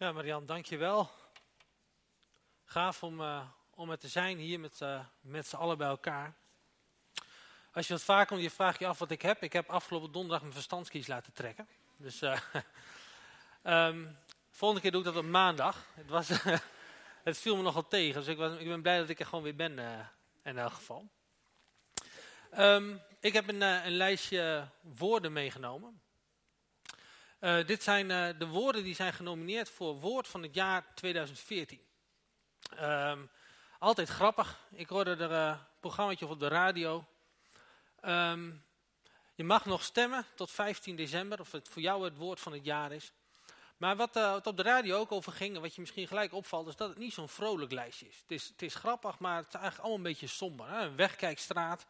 Ja, Marian, dankjewel. Gaaf om, uh, om er te zijn hier met, uh, met z'n allen bij elkaar. Als je wat vaker komt, je vraagt je af wat ik heb. Ik heb afgelopen donderdag mijn verstandskies laten trekken. Dus uh, um, volgende keer doe ik dat op maandag. Het, was, het viel me nogal tegen, dus ik, was, ik, ben blij dat ik er gewoon weer ben in elk geval. Um, ik heb een, een lijstje woorden meegenomen. Uh, dit zijn uh, de woorden die zijn genomineerd voor woord van het jaar 2014. Um, altijd grappig. Ik hoorde er een uh, programmaatje op de radio. Um, je mag nog stemmen tot 15 december, of het voor jou het woord van het jaar is. Maar wat, wat op de radio ook over ging, en wat je misschien gelijk opvalt, is dat het niet zo'n vrolijk lijstje is. Het, is. het is grappig, maar het is eigenlijk allemaal een beetje somber. Hè? Een wegkijkstraat.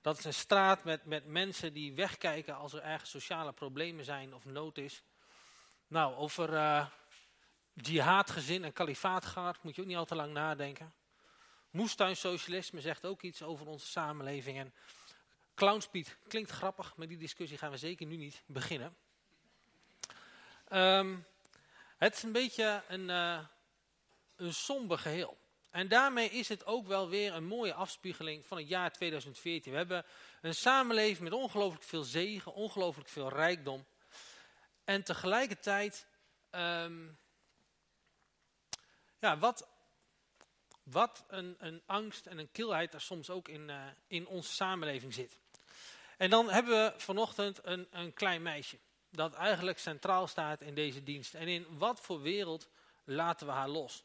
Dat is een straat met, met mensen die wegkijken als er ergens sociale problemen zijn of nood is. Nou, over uh, jihadgezin en kalifaatgaard moet je ook niet al te lang nadenken. Moestuinsocialisme zegt ook iets over onze samenleving. En clownspiet klinkt grappig, maar die discussie gaan we zeker nu niet beginnen. Um, het is een beetje een, uh, een somber geheel. En daarmee is het ook wel weer een mooie afspiegeling van het jaar 2014. We hebben een samenleving met ongelooflijk veel zegen, ongelooflijk veel rijkdom. En tegelijkertijd, um, ja, wat, wat een, een, angst en een kilheid er soms ook in, uh, in onze samenleving zit. En dan hebben we vanochtend een, een klein meisje, dat eigenlijk centraal staat in deze dienst. En in wat voor wereld laten we haar los?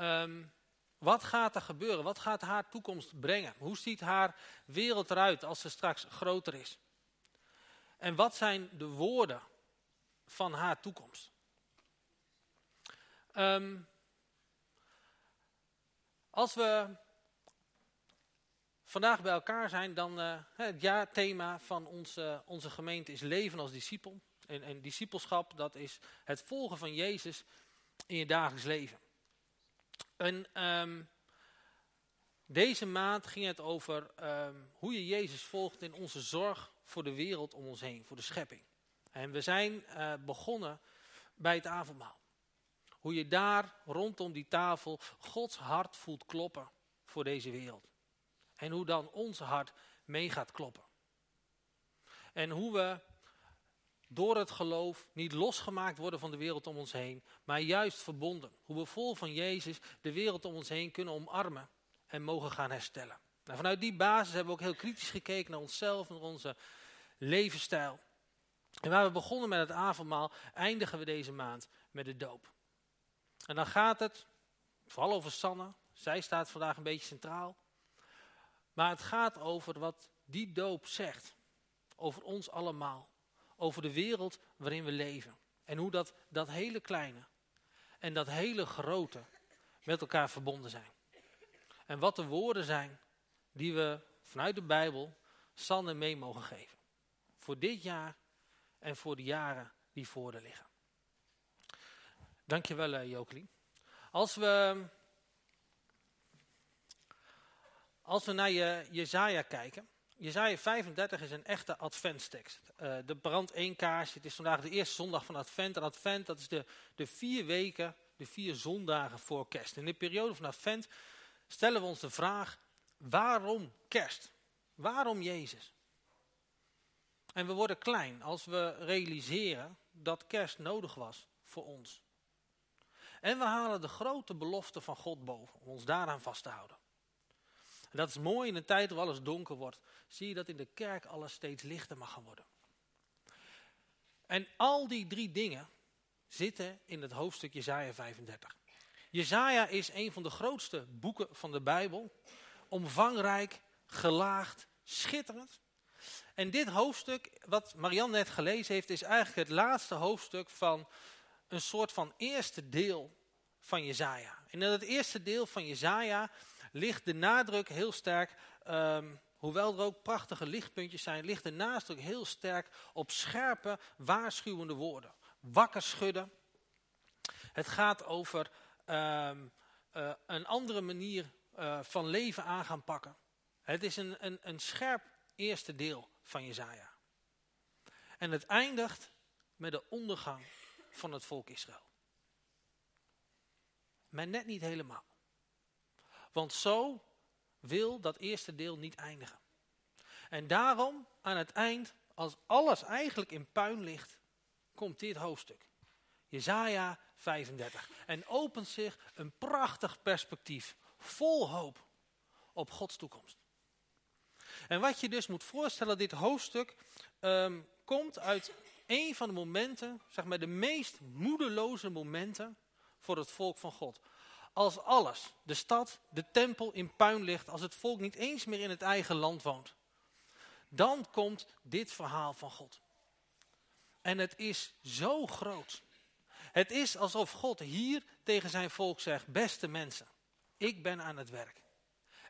Um, wat gaat er gebeuren? Wat gaat haar toekomst brengen? Hoe ziet haar wereld eruit als ze straks groter is? En wat zijn de woorden van haar toekomst? Um, als we vandaag bij elkaar zijn, dan uh, het jaarthema van onze, onze gemeente is leven als discipel. En, en discipelschap, dat is het volgen van Jezus in je dagelijks leven. En um, deze maand ging het over um, hoe je Jezus volgt in onze zorg voor de wereld om ons heen, voor de schepping. En we zijn uh, begonnen bij het avondmaal. Hoe je daar rondom die tafel Gods hart voelt kloppen voor deze wereld. En hoe dan ons hart mee gaat kloppen. En hoe we door het geloof niet losgemaakt worden van de wereld om ons heen, maar juist verbonden. Hoe we vol van Jezus de wereld om ons heen kunnen omarmen en mogen gaan herstellen. Vanuit die basis hebben we ook heel kritisch gekeken naar onszelf, naar onze levensstijl. En waar we begonnen met het avondmaal, eindigen we deze maand met de doop. En dan gaat het vooral over Sanne. Zij staat vandaag een beetje centraal. Maar het gaat over wat die doop zegt. Over ons allemaal over de wereld waarin we leven. En hoe dat, dat hele kleine en dat hele grote met elkaar verbonden zijn. En wat de woorden zijn die we vanuit de Bijbel Sanne mee mogen geven. Voor dit jaar en voor de jaren die voor er liggen. Dankjewel uh, Jokelien. Als we, als we naar je, Jezaja kijken, Jezaja 35 is een echte adventstekst. Uh, de brand één kaarsje. Het is vandaag de eerste zondag van advent. En advent, dat is de, de vier weken, de vier zondagen voor kerst. In de periode van advent stellen we ons de vraag, waarom kerst? Waarom Jezus? En we worden klein als we realiseren dat kerst nodig was voor ons. En we halen de grote belofte van God boven, om ons daaraan vast te houden. En dat is mooi in een tijd waar alles donker wordt. Zie je dat in de kerk alles steeds lichter mag gaan worden. En al die drie dingen zitten in het hoofdstuk Jezaja 35. Jezaja is een van de grootste boeken van de Bijbel. Omvangrijk, gelaagd, schitterend. En dit hoofdstuk, wat Marianne net gelezen heeft, is eigenlijk het laatste hoofdstuk van een soort van eerste deel van Jezaja. En in het eerste deel van Jezaja ligt de nadruk heel sterk, um, hoewel er ook prachtige lichtpuntjes zijn, ligt de nadruk heel sterk op scherpe, waarschuwende woorden. Wakker schudden. Het gaat over um, uh, een andere manier uh, van leven aan gaan pakken. Het is een, een, een scherp eerste deel van Jezaja. En het eindigt met de ondergang van het volk Israël. maar net niet helemaal. Want zo wil dat eerste deel niet eindigen. En daarom, aan het eind, als alles eigenlijk in puin ligt, komt dit hoofdstuk. Jezaja 35. En opent zich een prachtig perspectief, vol hoop op Gods toekomst. En wat je dus moet voorstellen, dit hoofdstuk ehm, komt uit een van de momenten, zeg maar de meest moedeloze momenten voor het volk van God. Als alles, de stad, de tempel in puin ligt, als het volk niet eens meer in het eigen land woont. Dan komt dit verhaal van God. En het is zo groot. Het is alsof God hier tegen zijn volk zegt, beste mensen, ik ben aan het werk.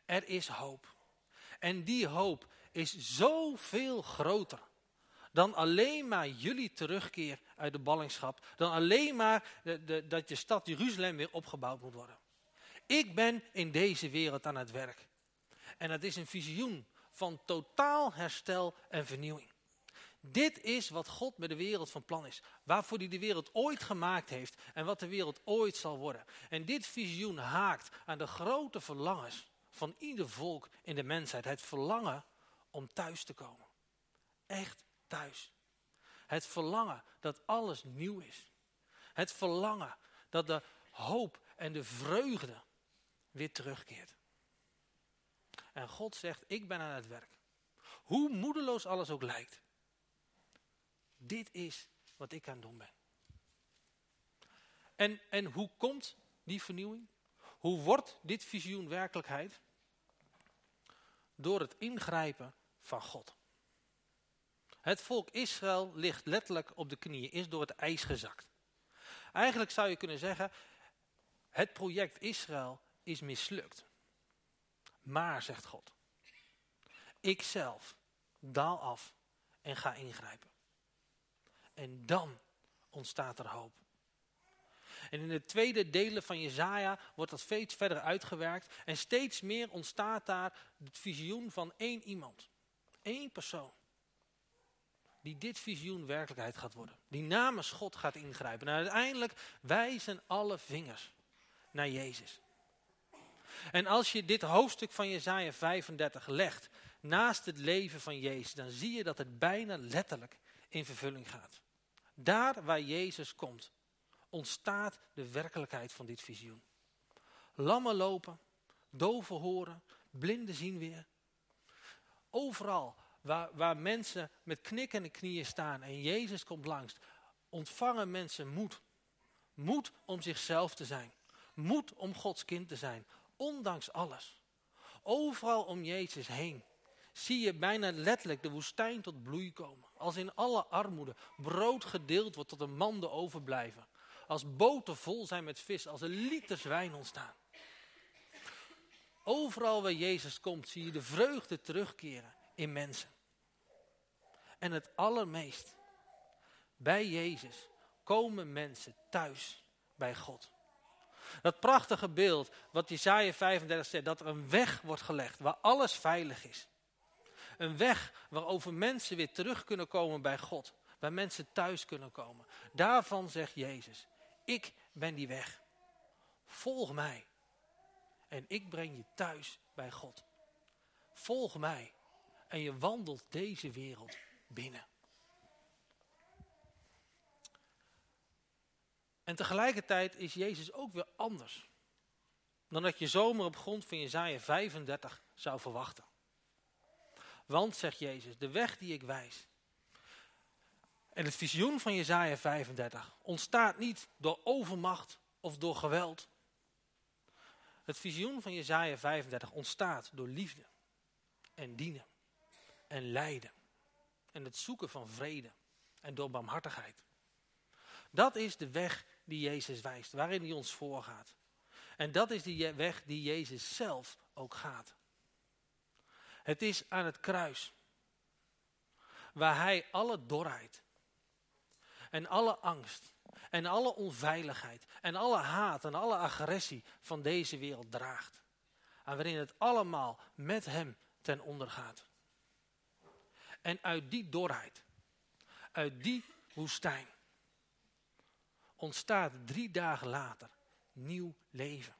Er is hoop. En die hoop is zoveel groter dan alleen maar jullie terugkeer uit de ballingschap. Dan alleen maar de, de, dat de stad Jeruzalem weer opgebouwd moet worden. Ik ben in deze wereld aan het werk. En het is een visioen van totaal herstel en vernieuwing. Dit is wat God met de wereld van plan is. Waarvoor hij de wereld ooit gemaakt heeft en wat de wereld ooit zal worden. En dit visioen haakt aan de grote verlangens van ieder volk in de mensheid. Het verlangen om thuis te komen. Echt thuis. Het verlangen dat alles nieuw is. Het verlangen dat de hoop en de vreugde weer terugkeert. En God zegt, ik ben aan het werk. Hoe moedeloos alles ook lijkt. Dit is wat ik aan het doen ben. En, en hoe komt die vernieuwing? Hoe wordt dit visioen werkelijkheid? Door het ingrijpen van God. Het volk Israël ligt letterlijk op de knieën, is door het ijs gezakt. Eigenlijk zou je kunnen zeggen, het project Israël is mislukt. Maar, zegt God, ik zelf daal af en ga ingrijpen. En dan ontstaat er hoop. En in de tweede delen van Jezaja wordt dat steeds verder uitgewerkt. En steeds meer ontstaat daar het visioen van één iemand. Eén persoon. Die dit visioen werkelijkheid gaat worden. Die namens God gaat ingrijpen. En uiteindelijk wijzen alle vingers naar Jezus. En als je dit hoofdstuk van Jezaja 35 legt naast het leven van Jezus, dan zie je dat het bijna letterlijk in vervulling gaat. Daar waar Jezus komt, ontstaat de werkelijkheid van dit visioen. Lammen lopen, doven horen, blinden zien weer. Overal waar, mensen met knikkende knieën staan en Jezus komt langs, ontvangen mensen moed. Moed om zichzelf te zijn. Moed om Gods kind te zijn, ondanks alles. Overal om Jezus heen zie je bijna letterlijk de woestijn tot bloei komen. Als in alle armoede brood gedeeld wordt tot een manden overblijven. Als boten vol zijn met vis, als er liters wijn ontstaan. Overal waar Jezus komt zie je de vreugde terugkeren in mensen. En het allermeest, bij Jezus komen mensen thuis bij God. Dat prachtige beeld wat Jesaja 35 zegt, dat er een weg wordt gelegd waar alles veilig is. Een weg waarover mensen weer terug kunnen komen bij God. Waar mensen thuis kunnen komen. Daarvan zegt Jezus, ik ben die weg. Volg mij. En ik breng je thuis bij God. Volg mij. En je wandelt deze wereld binnen. En tegelijkertijd is Jezus ook weer anders. Dan dat je zomaar op grond van Jezaja 35 zou verwachten. Want, zegt Jezus, de weg die ik wijs. En het visioen van Jezaja 35 ontstaat niet door overmacht of door geweld. Het visioen van Jezaja 35 ontstaat door liefde en dienen en lijden en het zoeken van vrede en door barmhartigheid. Dat is de weg die Jezus wijst, waarin hij ons voorgaat. En dat is die weg die Jezus zelf ook gaat. Het is aan het kruis waar hij alle dorheid en alle angst en alle onveiligheid en alle haat en alle agressie van deze wereld draagt. En waarin het allemaal met hem ten onder gaat. En uit die dorheid, uit die woestijn, ontstaat drie dagen later nieuw leven.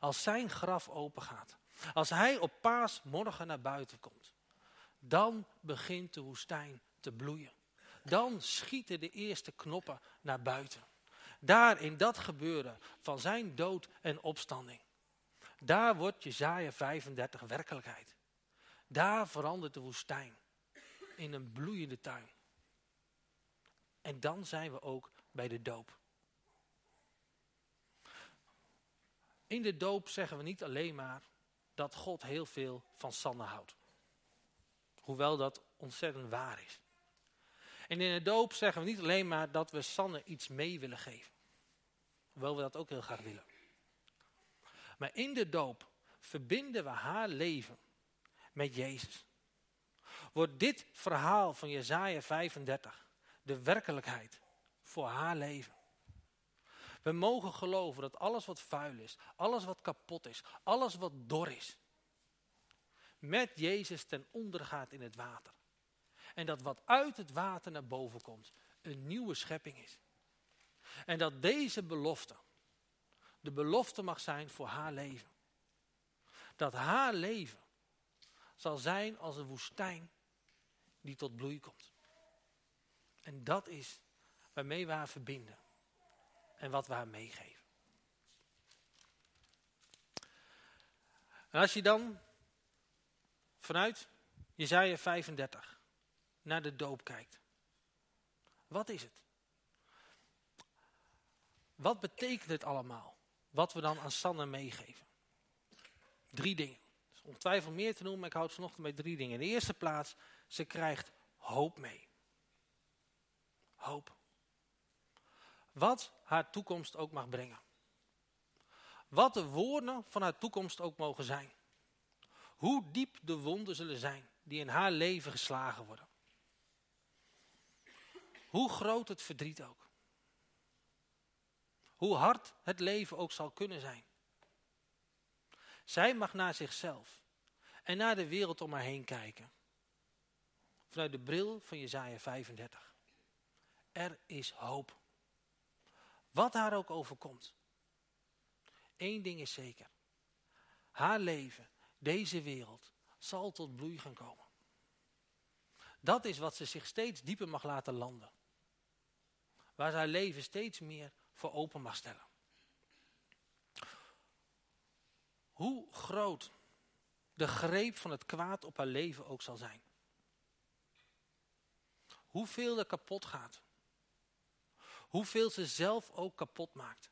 Als zijn graf open gaat. Als hij op paasmorgen naar buiten komt. Dan begint de woestijn te bloeien. Dan schieten de eerste knoppen naar buiten. Daar in dat gebeuren van zijn dood en opstanding. Daar wordt Jezaja 35 werkelijkheid. Daar verandert de woestijn in een bloeiende tuin. En dan zijn we ook bij de doop. In de doop zeggen we niet alleen maar dat God heel veel van Sanne houdt. Hoewel dat ontzettend waar is. En in de doop zeggen we niet alleen maar dat we Sanne iets mee willen geven. Hoewel we dat ook heel graag willen. Maar in de doop verbinden we haar leven met Jezus. Wordt dit verhaal van Jezaja 35 de werkelijkheid voor haar leven. We mogen geloven dat alles wat vuil is, alles wat kapot is, alles wat dor is, met Jezus ten onder gaat in het water. En dat wat uit het water naar boven komt, een nieuwe schepping is. En dat deze belofte, de belofte mag zijn voor haar leven. Dat haar leven zal zijn als een woestijn die tot bloei komt. En dat is waarmee we haar verbinden. En wat we haar meegeven. En als je dan vanuit Jezaja 35 naar de doop kijkt. Wat is het? Wat betekent het allemaal? Wat we dan aan Sanne meegeven? Drie dingen. Dus ongetwijfeld meer te noemen, maar ik houd vanochtend bij drie dingen. In de eerste plaats, ze krijgt hoop mee. Hoop. Wat haar toekomst ook mag brengen. Wat de woorden van haar toekomst ook mogen zijn. Hoe diep de wonden zullen zijn die in haar leven geslagen worden. Hoe groot het verdriet ook. Hoe hard het leven ook zal kunnen zijn. Zij mag naar zichzelf en naar de wereld om haar heen kijken. Vanuit de bril van Jezaja 35. Er is hoop. Wat haar ook overkomt. Eén ding is zeker. Haar leven, deze wereld, zal tot bloei gaan komen. Dat is wat ze zich steeds dieper mag laten landen. Waar ze haar leven steeds meer voor open mag stellen. Hoe groot de greep van het kwaad op haar leven ook zal zijn. Hoeveel er kapot gaat. Hoeveel ze zelf ook kapot maakt.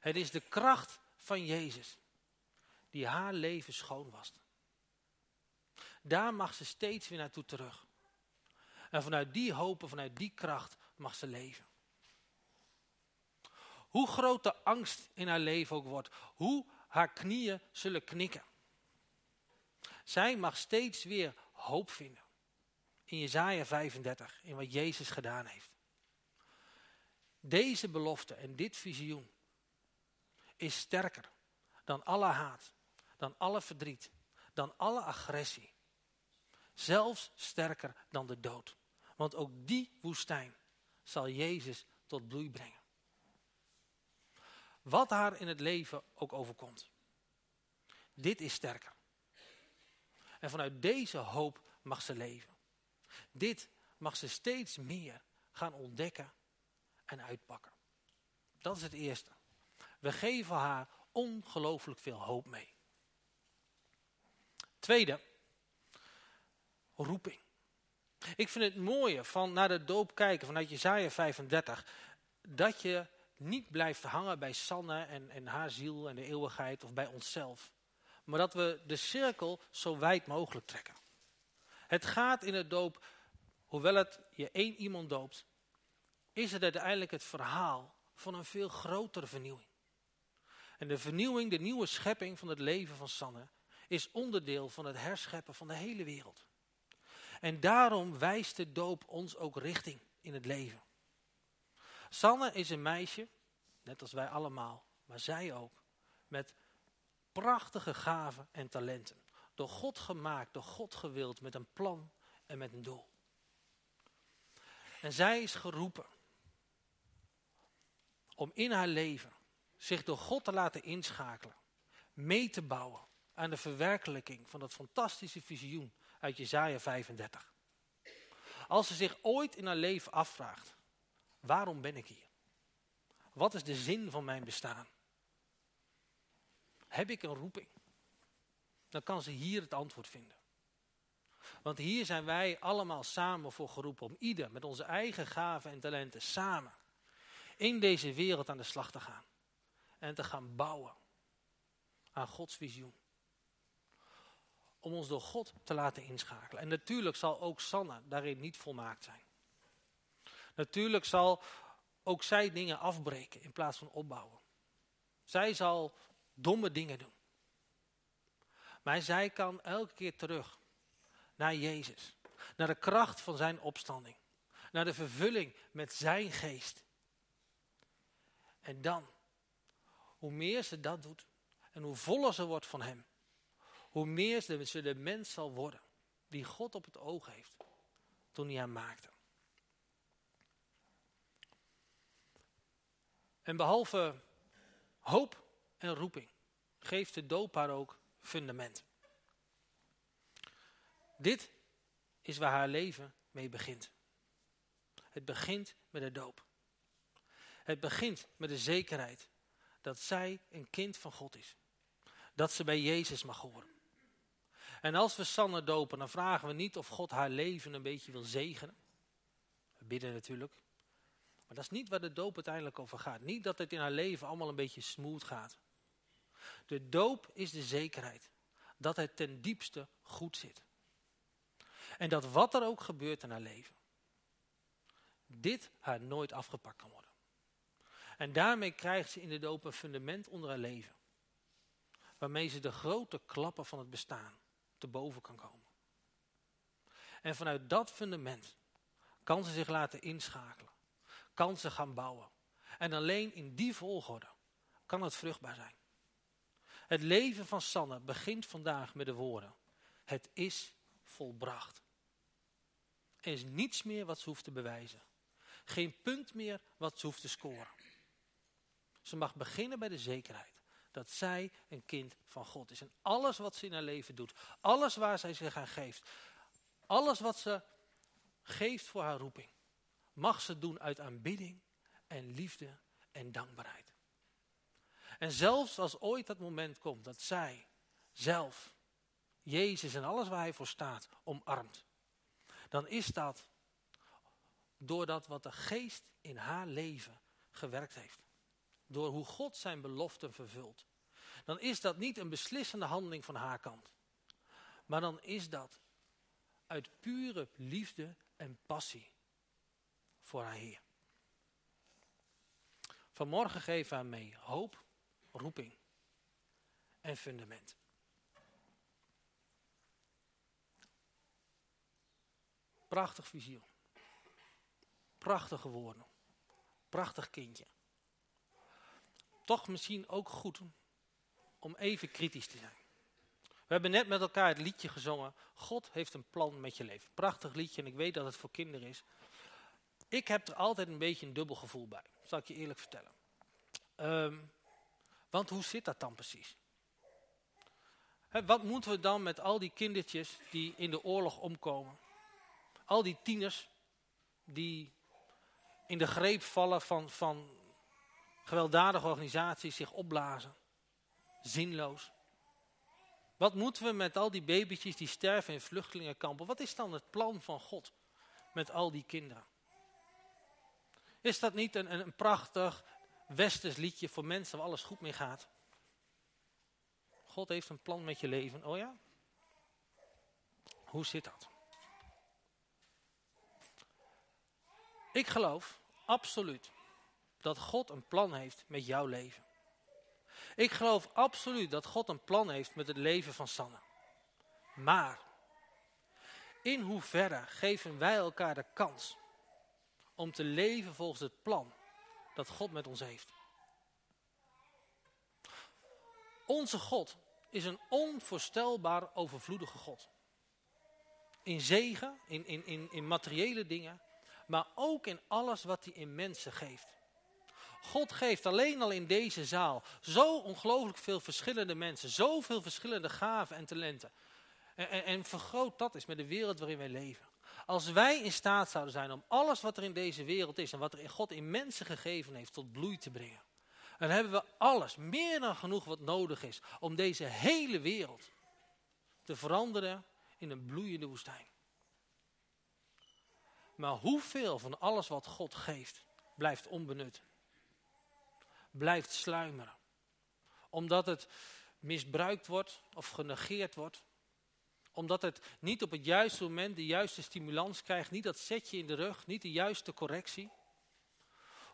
Het is de kracht van Jezus die haar leven schoon was. Daar mag ze steeds weer naartoe terug. En vanuit die hoop vanuit die kracht mag ze leven. Hoe groot de angst in haar leven ook wordt. Hoe haar knieën zullen knikken. Zij mag steeds weer hoop vinden. In Jezaja 35, in wat Jezus gedaan heeft. Deze belofte en dit visioen is sterker dan alle haat, dan alle verdriet, dan alle agressie. Zelfs sterker dan de dood. Want ook die woestijn zal Jezus tot bloei brengen. Wat haar in het leven ook overkomt. Dit is sterker. En vanuit deze hoop mag ze leven. Dit mag ze steeds meer gaan ontdekken en uitpakken. Dat is het eerste. We geven haar ongelooflijk veel hoop mee. Tweede, roeping. Ik vind het mooie van naar de doop kijken vanuit Jezaja 35, dat je niet blijft hangen bij Sanne en, en haar ziel en de eeuwigheid of bij onszelf. Maar dat we de cirkel zo wijd mogelijk trekken. Het gaat in het doop, hoewel het je één iemand doopt, is het uiteindelijk het verhaal van een veel grotere vernieuwing. En de vernieuwing, de nieuwe schepping van het leven van Sanne, is onderdeel van het herscheppen van de hele wereld. En daarom wijst de doop ons ook richting in het leven. Sanne is een meisje, net als wij allemaal, maar zij ook, met prachtige gaven en talenten. Door God gemaakt, door God gewild, met een plan en met een doel. En zij is geroepen om in haar leven zich door God te laten inschakelen, mee te bouwen aan de verwerkelijking van dat fantastische visioen uit Jezaja 35. Als ze zich ooit in haar leven afvraagt, waarom ben ik hier? Wat is de zin van mijn bestaan? Heb ik een roeping? Dan kan ze hier het antwoord vinden. Want hier zijn wij allemaal samen voor geroepen om ieder met onze eigen gaven en talenten samen in deze wereld aan de slag te gaan. En te gaan bouwen aan Gods visioen. Om ons door God te laten inschakelen. En natuurlijk zal ook Sanne daarin niet volmaakt zijn. Natuurlijk zal ook zij dingen afbreken in plaats van opbouwen. Zij zal domme dingen doen. Maar zij kan elke keer terug naar Jezus. Naar de kracht van zijn opstanding. Naar de vervulling met zijn geest. En dan, hoe meer ze dat doet en hoe voller ze wordt van hem, hoe meer ze de mens zal worden die God op het oog heeft toen hij hem maakte. En behalve hoop en roeping geeft de doop haar ook fundament. Dit is waar haar leven mee begint. Het begint met de doop. Het begint met de zekerheid dat zij een kind van God is. Dat ze bij Jezus mag horen. En als we Sanne dopen, dan vragen we niet of God haar leven een beetje wil zegenen. We bidden natuurlijk. Maar dat is niet waar de doop uiteindelijk over gaat. Niet dat het in haar leven allemaal een beetje smooth gaat. De doop is de zekerheid dat het ten diepste goed zit. En dat wat er ook gebeurt in haar leven, dit haar nooit afgepakt kan worden. En daarmee krijgt ze in de doop een fundament onder haar leven. Waarmee ze de grote klappen van het bestaan te boven kan komen. En vanuit dat fundament kan ze zich laten inschakelen. Kan ze gaan bouwen. En alleen in die volgorde kan het vruchtbaar zijn. Het leven van Sanne begint vandaag met de woorden. Het is volbracht. Er is niets meer wat ze hoeft te bewijzen. Geen punt meer wat ze hoeft te scoren. Ze mag beginnen bij de zekerheid dat zij een kind van God is. En alles wat ze in haar leven doet, alles waar zij zich aan geeft, alles wat ze geeft voor haar roeping, mag ze doen uit aanbidding en liefde en dankbaarheid. En zelfs als ooit dat moment komt dat zij zelf Jezus en alles waar hij voor staat omarmt, dan is dat doordat wat de geest in haar leven gewerkt heeft. Door hoe God zijn beloften vervult. Dan is dat niet een beslissende handeling van haar kant. Maar dan is dat uit pure liefde en passie voor haar Heer. Vanmorgen geven we haar mee hoop, roeping en fundament. Prachtig visioen. Prachtige woorden. Prachtig kindje. Toch misschien ook goed om even kritisch te zijn. We hebben net met elkaar het liedje gezongen. God heeft een plan met je leven. Prachtig liedje en ik weet dat het voor kinderen is. Ik heb er altijd een beetje een dubbel gevoel bij. Zal ik je eerlijk vertellen. Ehm, want hoe zit dat dan precies? wat moeten we dan met al die kindertjes die in de oorlog omkomen? Al die tieners die in de greep vallen van, van gewelddadige organisaties zich opblazen. Zinloos. Wat moeten we met al die babytjes die sterven in vluchtelingenkampen? Wat is dan het plan van God met al die kinderen? Is dat niet een, een prachtig westers liedje voor mensen waar alles goed mee gaat? God heeft een plan met je leven. Oh ja? Hoe zit dat? Ik geloof absoluut dat God een plan heeft met jouw leven. Ik geloof absoluut dat God een plan heeft met het leven van Sanne. Maar, in hoeverre geven wij elkaar de kans om te leven volgens het plan dat God met ons heeft? Onze God is een onvoorstelbaar overvloedige God. In zegen, in, in, in, in materiële dingen, maar ook in alles wat hij in mensen geeft. God geeft alleen al in deze zaal zo ongelooflijk veel verschillende mensen, zoveel verschillende gaven en talenten. En, en, en vergroot dat eens met de wereld waarin wij leven. Als wij in staat zouden zijn om alles wat er in deze wereld is en wat er God in mensen gegeven heeft tot bloei te brengen. Dan hebben we alles, meer dan genoeg wat nodig is om deze hele wereld te veranderen in een bloeiende woestijn. Maar hoeveel van alles wat God geeft blijft onbenut? Blijft sluimeren. Omdat het misbruikt wordt of genegeerd wordt omdat het niet op het juiste moment de juiste stimulans krijgt, niet dat setje in de rug, niet de juiste correctie.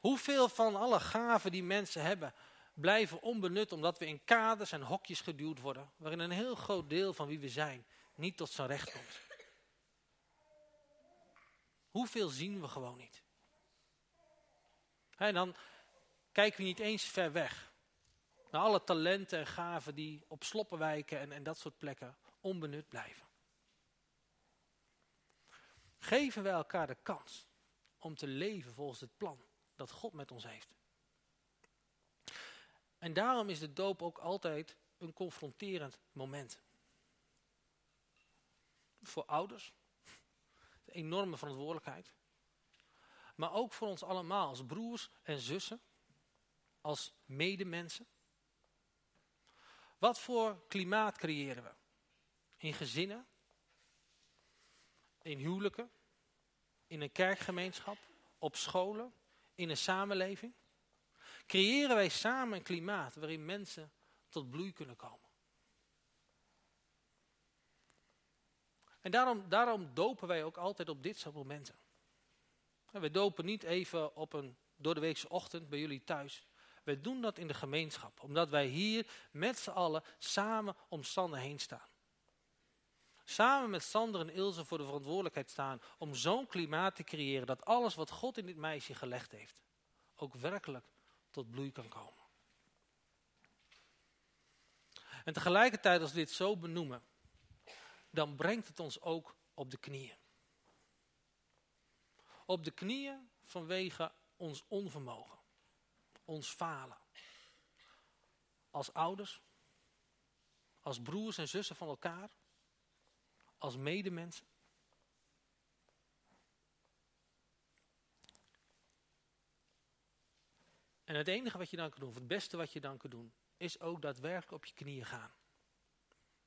Hoeveel van alle gaven die mensen hebben blijven onbenut omdat we in kaders en hokjes geduwd worden, waarin een heel groot deel van wie we zijn niet tot zijn recht komt. Hoeveel zien we gewoon niet? En dan kijken we niet eens ver weg. Naar alle talenten en gaven die op sloppenwijken en, en dat soort plekken onbenut blijven. Geven wij elkaar de kans om te leven volgens het plan dat God met ons heeft. En daarom is de doop ook altijd een confronterend moment. Voor ouders, een enorme verantwoordelijkheid. Maar ook voor ons allemaal als broers en zussen, als medemensen. Wat voor klimaat creëren we? In gezinnen, in huwelijken, in een kerkgemeenschap, op scholen, in een samenleving. Creëren wij samen een klimaat waarin mensen tot bloei kunnen komen. En daarom, daarom dopen wij ook altijd op dit soort momenten. We dopen niet even op een door de weekse ochtend bij jullie thuis. Wij doen dat in de gemeenschap, omdat wij hier met z'n allen samen om heen staan. Samen met Sander en Ilse voor de verantwoordelijkheid staan om zo'n klimaat te creëren dat alles wat God in dit meisje gelegd heeft, ook werkelijk tot bloei kan komen. En tegelijkertijd als we dit zo benoemen, dan brengt het ons ook op de knieën. Op de knieën vanwege ons onvermogen, ons falen. Als ouders, als broers en zussen van elkaar, als medemensen. En het enige wat je dan kan doen, of het beste wat je dan kan doen, is ook daadwerkelijk op je knieën gaan.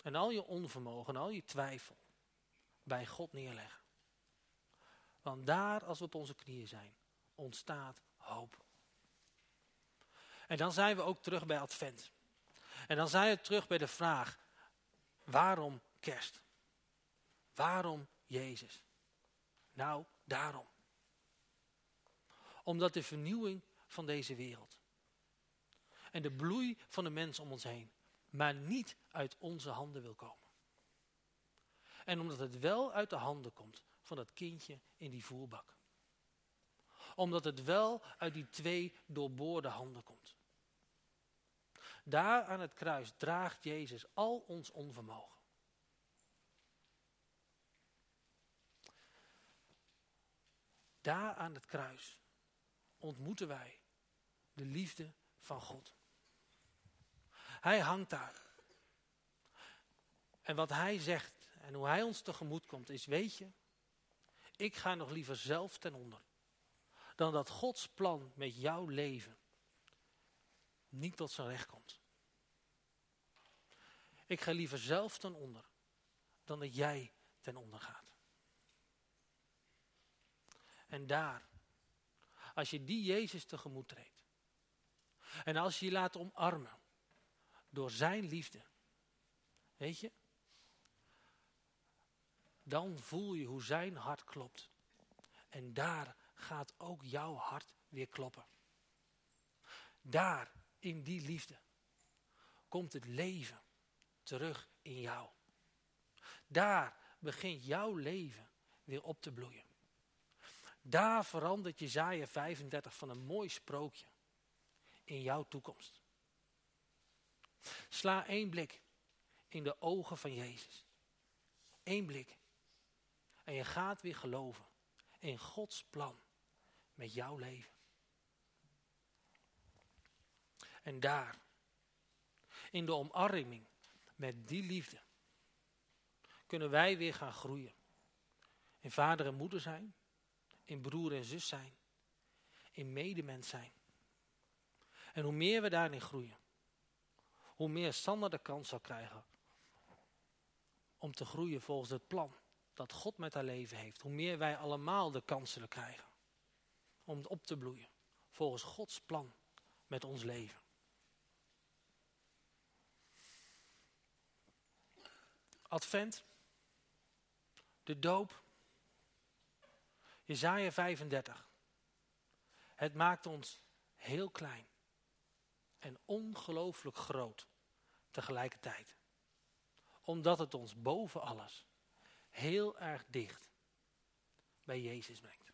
En al je onvermogen, al je twijfel bij God neerleggen. Want daar, als we op onze knieën zijn, ontstaat hoop. En dan zijn we ook terug bij Advent. En dan zijn we terug bij de vraag, waarom kerst? Waarom Jezus? Nou, daarom. Omdat de vernieuwing van deze wereld en de bloei van de mens om ons heen, maar niet uit onze handen wil komen. En omdat het wel uit de handen komt van dat kindje in die voerbak. Omdat het wel uit die twee doorboorde handen komt. Daar aan het kruis draagt Jezus al ons onvermogen. Daar aan het kruis ontmoeten wij de liefde van God. Hij hangt daar. En wat hij zegt en hoe hij ons tegemoet komt is, weet je, ik ga nog liever zelf ten onder. Dan dat Gods plan met jouw leven niet tot zijn recht komt. Ik ga liever zelf ten onder dan dat jij ten onder gaat. En daar, als je die Jezus tegemoet treedt. En als je je laat omarmen door zijn liefde. Weet je? Dan voel je hoe zijn hart klopt. En daar gaat ook jouw hart weer kloppen. Daar, in die liefde, komt het leven terug in jou. Daar begint jouw leven weer op te bloeien. Daar verandert Jezaja 35 van een mooi sprookje in jouw toekomst. Sla één blik in de ogen van Jezus. Eén blik. En je gaat weer geloven in Gods plan met jouw leven. En daar, in de omarming met die liefde, kunnen wij weer gaan groeien. In vader en moeder zijn, in broer en zus zijn, in medemens zijn. En hoe meer we daarin groeien, hoe meer Sander de kans zal krijgen om te groeien volgens het plan dat God met haar leven heeft. Hoe meer wij allemaal de kans zullen krijgen om op te bloeien volgens Gods plan met ons leven. Advent, de doop, Jezaja 35. Het maakt ons heel klein en ongelooflijk groot tegelijkertijd. Omdat het ons boven alles heel erg dicht bij Jezus brengt.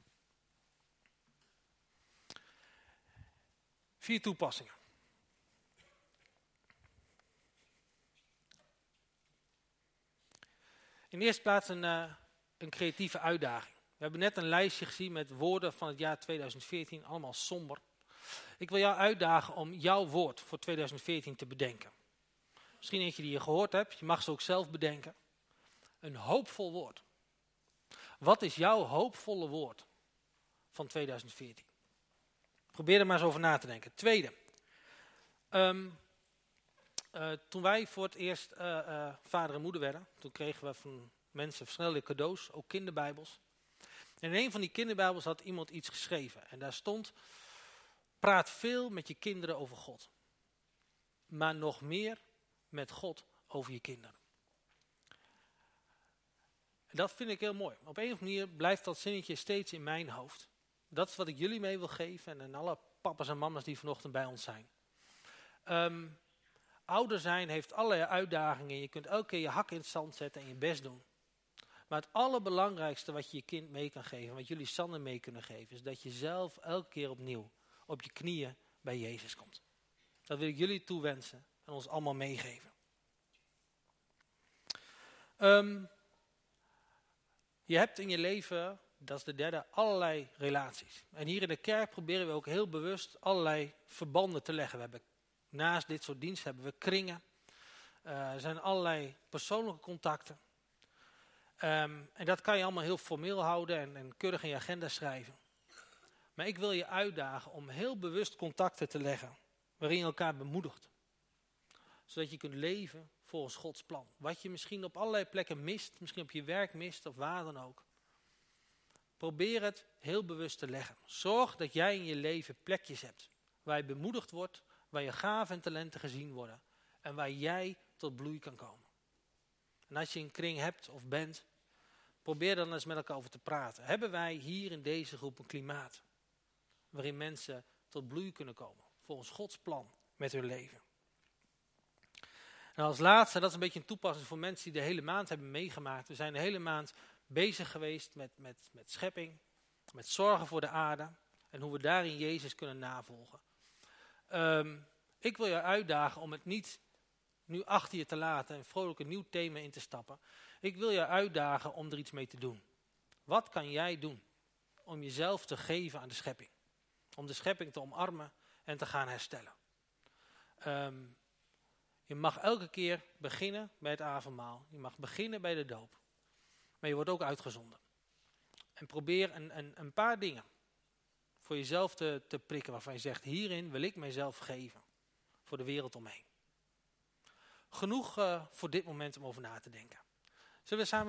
Vier toepassingen. In de eerste plaats een, uh, een creatieve uitdaging. We hebben net een lijstje gezien met woorden van het jaar 2014, allemaal somber. Ik wil jou uitdagen om jouw woord voor 2014 te bedenken. Misschien eentje die je gehoord hebt, je mag ze ook zelf bedenken. Een hoopvol woord. Wat is jouw hoopvolle woord van 2014? Probeer er maar eens over na te denken. Tweede. Ehm, eh, toen wij voor het eerst uh, uh, vader en moeder werden, toen kregen we van mensen verschillende cadeaus, ook kinderbijbels. In een van die kinderbijbels had iemand iets geschreven. En daar stond, praat veel met je kinderen over God. Maar nog meer met God over je kinderen. En dat vind ik heel mooi. Op een of andere manier blijft dat zinnetje steeds in mijn hoofd. Dat is wat ik jullie mee wil geven en alle papa's en mama's die vanochtend bij ons zijn. Um, ouder zijn heeft allerlei uitdagingen. Je kunt elke keer je hak in het zand zetten en je best doen. Maar het allerbelangrijkste wat je je kind mee kan geven, wat jullie Sander mee kunnen geven, is dat je zelf elke keer opnieuw op je knieën bij Jezus komt. Dat wil ik jullie toewensen en ons allemaal meegeven. Um, je hebt in je leven, dat is de derde, allerlei relaties. En hier in de kerk proberen we ook heel bewust allerlei verbanden te leggen. We hebben naast dit soort diensten hebben we kringen. Uh, er zijn allerlei persoonlijke contacten. Um, en dat kan je allemaal heel formeel houden en, en keurig in je agenda schrijven. Maar ik wil je uitdagen om heel bewust contacten te leggen waarin je elkaar bemoedigt. Zodat je kunt leven volgens Gods plan. Wat je misschien op allerlei plekken mist, misschien op je werk mist of waar dan ook. Probeer het heel bewust te leggen. Zorg dat jij in je leven plekjes hebt waar je bemoedigd wordt, waar je gaven en talenten gezien worden en waar jij tot bloei kan komen. En als je een kring hebt of bent, probeer dan eens met elkaar over te praten. Hebben wij hier in deze groep een klimaat waarin mensen tot bloei kunnen komen volgens Gods plan met hun leven? En als laatste, dat is een beetje een toepassing voor mensen die de hele maand hebben meegemaakt. We zijn de hele maand bezig geweest met, met, met schepping, met zorgen voor de aarde en hoe we daarin Jezus kunnen navolgen. Um, ik wil je uitdagen om het niet nu achter je te laten en vrolijk een nieuw thema in te stappen. Ik wil je uitdagen om er iets mee te doen. Wat kan jij doen om jezelf te geven aan de schepping? Om de schepping te omarmen en te gaan herstellen. Um, je mag elke keer beginnen bij het avondmaal. Je mag beginnen bij de doop. Maar je wordt ook uitgezonden. En probeer een, een, een paar dingen voor jezelf te, te prikken waarvan je zegt, hierin wil ik mijzelf geven. Voor de wereld omheen. Genoeg uh, voor dit moment om over na te denken. Zullen we samen